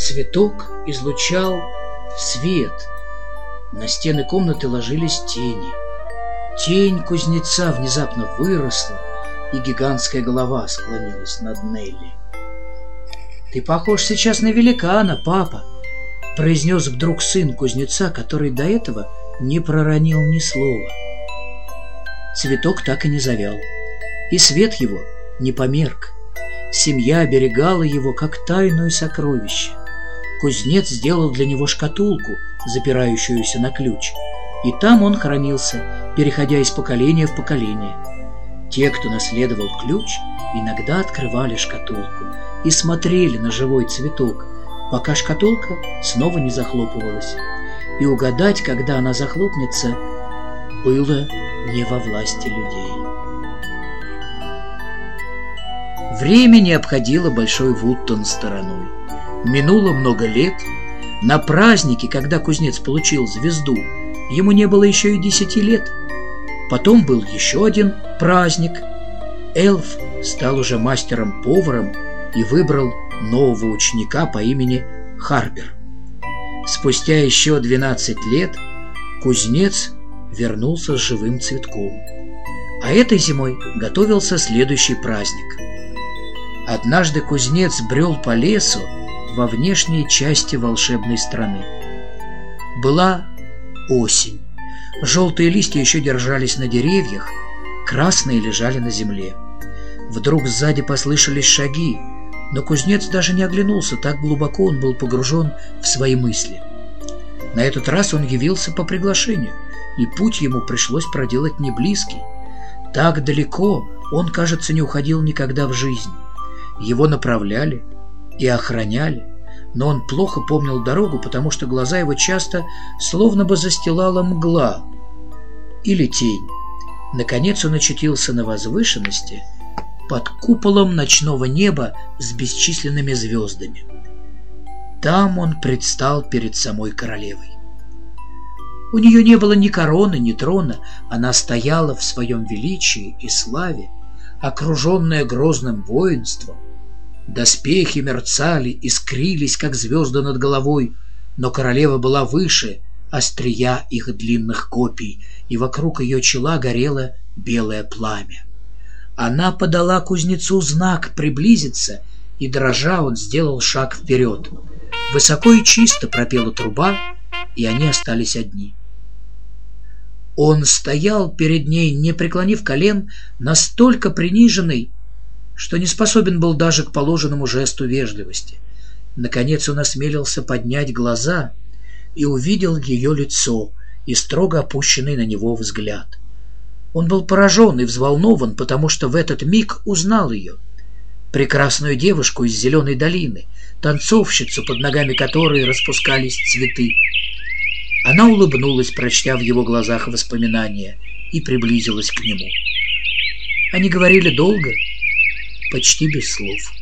Цветок излучал свет. На стены комнаты ложились тени. Тень кузнеца внезапно выросла, и гигантская голова склонилась над Нелли. «Ты похож сейчас на великана, папа!» — произнес вдруг сын кузнеца, который до этого не проронил ни слова. Цветок так и не завял, и свет его не померк. Семья оберегала его, как тайное сокровище. Кузнец сделал для него шкатулку, запирающуюся на ключ, и там он хранился, переходя из поколения в поколение. Те, кто наследовал ключ, иногда открывали шкатулку и смотрели на живой цветок, пока шкатулка снова не захлопывалась. И угадать, когда она захлопнется, было не во власти людей. Время не обходило Большой Вуттон стороной. Минуло много лет. На празднике, когда кузнец получил звезду, ему не было еще и десяти лет. Потом был еще один праздник. Эльф стал уже мастером-поваром и выбрал нового ученика по имени Харпер. Спустя еще 12 лет кузнец вернулся с живым цветком. А этой зимой готовился следующий праздник. Однажды кузнец брел по лесу во внешней части волшебной страны. Была осень. Желтые листья еще держались на деревьях, красные лежали на земле. Вдруг сзади послышались шаги, но кузнец даже не оглянулся, так глубоко он был погружен в свои мысли. На этот раз он явился по приглашению, и путь ему пришлось проделать не близкий. Так далеко он, кажется, не уходил никогда в жизнь. Его направляли и охраняли, но он плохо помнил дорогу, потому что глаза его часто словно бы застилала мгла или тень. Наконец он очутился на возвышенности — под куполом ночного неба с бесчисленными звездами. Там он предстал перед самой королевой. У нее не было ни короны, ни трона, она стояла в своем величии и славе, окруженная грозным воинством. Доспехи мерцали, искрились, как звезды над головой, но королева была выше острия их длинных копий, и вокруг ее чела горело белое пламя. Она подала кузнецу знак приблизиться, и, дрожа, он сделал шаг вперед. Высоко и чисто пропела труба, и они остались одни. Он стоял перед ней, не преклонив колен, настолько приниженный, что не способен был даже к положенному жесту вежливости. Наконец он осмелился поднять глаза и увидел ее лицо и строго опущенный на него взгляд. Он был поражен и взволнован, потому что в этот миг узнал ее. Прекрасную девушку из зеленой долины, танцовщицу, под ногами которой распускались цветы. Она улыбнулась, прочтя в его глазах воспоминания, и приблизилась к нему. Они говорили долго, почти без слов.